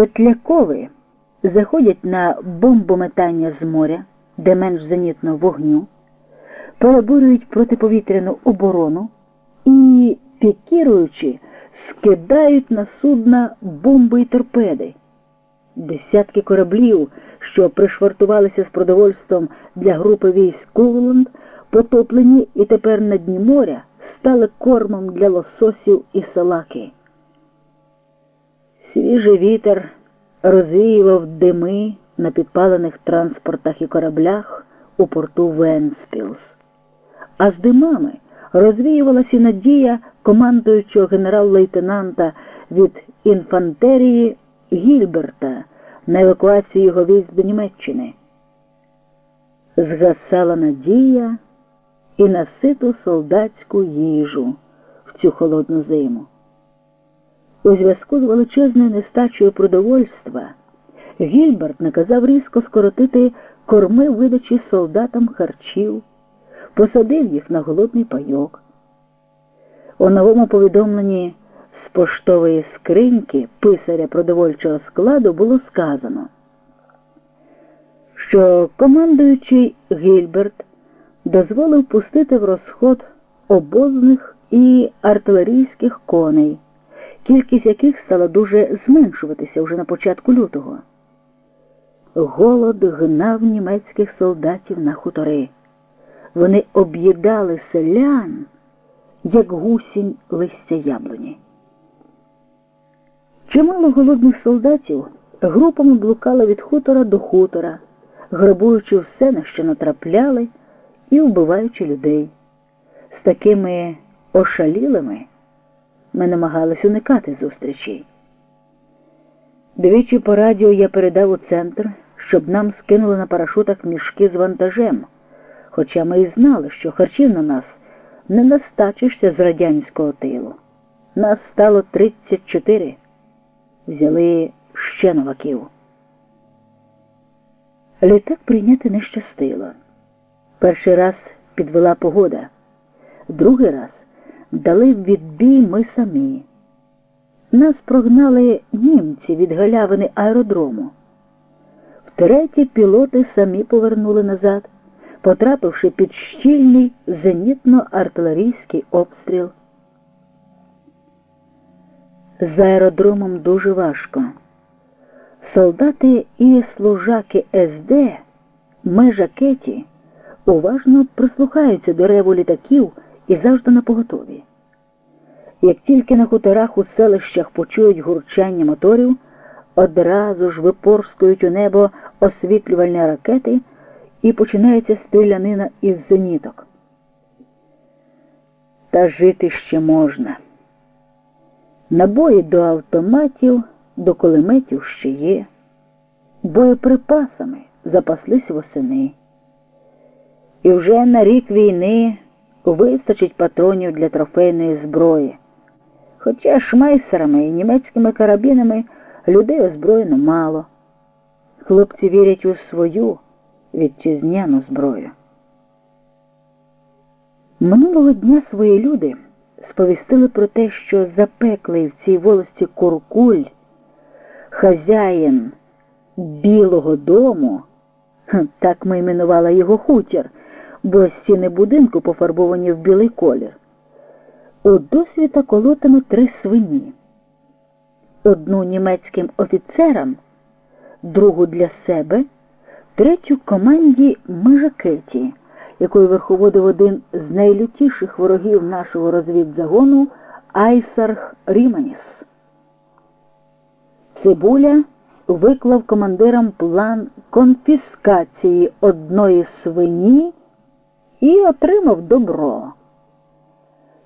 Петлякови заходять на бомбометання з моря, де менш зенітно вогню, перебурюють протиповітряну оборону і, пікіруючи, скидають на судна бомби й торпеди. Десятки кораблів, що пришвартувалися з продовольством для групи військ Кувленд, потоплені і тепер на дні моря стали кормом для лососів і салаки. Свіжий вітер розвіював дими на підпалених транспортах і кораблях у порту Венспілс. А з димами розвіювалася надія командуючого генерал-лейтенанта від інфантерії Гільберта на евакуацію його військ до Німеччини. Згасала надія і на ситу солдатську їжу в цю холодну зиму. У зв'язку з величезною нестачею продовольства Гільберт наказав різко скоротити корми видачі солдатам харчів, посадив їх на голодний пайок. У новому повідомленні з поштової скриньки писаря продовольчого складу було сказано, що командуючий Гільберт дозволив пустити в розход обозних і артилерійських коней кількість яких стала дуже зменшуватися вже на початку лютого. Голод гнав німецьких солдатів на хутори. Вони об'їдали селян, як гусінь листя яблуні. Чимало голодних солдатів групами блукало від хутора до хутора, грабуючи все, на що натрапляли, і вбиваючи людей. З такими ошалілими. Ми намагались уникати зустрічей. Двічі по радіо я передав у центр, щоб нам скинули на парашутах мішки з вантажем, хоча ми і знали, що харчів на нас не настачишся з радянського тилу. Нас стало 34. Взяли ще новаків. Літак прийняти не щастило. Перший раз підвела погода, другий раз дали відбій ми самі. Нас прогнали німці від галявини аеродрому. Втретє пілоти самі повернули назад, потрапивши під щільний зенітно-артилерійський обстріл. З аеродромом дуже важко. Солдати і служаки СД, ми жакеті, уважно прислухаються до реву літаків і завжди на поготові. Як тільки на хуторах у селищах почують гурчання моторів, одразу ж випорскують у небо освітлювальні ракети і починається стрілянина із зеніток. Та жити ще можна. Набої до автоматів, до кулеметів ще є, боєприпасами запаслись восени. І вже на рік війни вистачить патронів для трофейної зброї. Хоча шмайсерами і німецькими карабінами людей озброєно мало. Хлопці вірять у свою вітчизняну зброю. Минулого дня свої люди сповістили про те, що запеклий в цій волості Куркуль, хазяїн Білого дому, так ми іменували його хутір бо стіни будинку пофарбовані в білий колір. У досвіта колотами три свині. Одну німецьким офіцерам, другу для себе, третю команді Межакеті, якою верховодив один з найлютіших ворогів нашого розвідзагону Айсарх Ріманіс. Цибуля виклав командирам план конфіскації одної свині і отримав добро.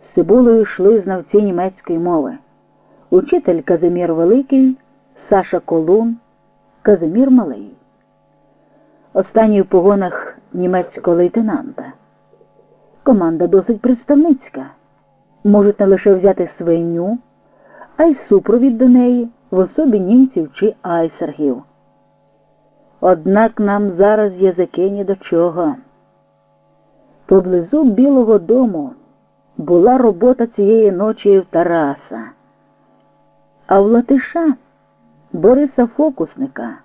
З Цибулею йшли знавці німецької мови. Учитель Казимір Великий, Саша Колун, Казимір Малий. Останній в погонах німецького лейтенанта. Команда досить представницька. Можуть не лише взяти свиню, а й супровід до неї в особі німців чи айсергів. Однак нам зараз язики ні до чого. Поблизу Білого дому була робота цієї ночі в Тараса, а в Латиша Бориса Фокусника.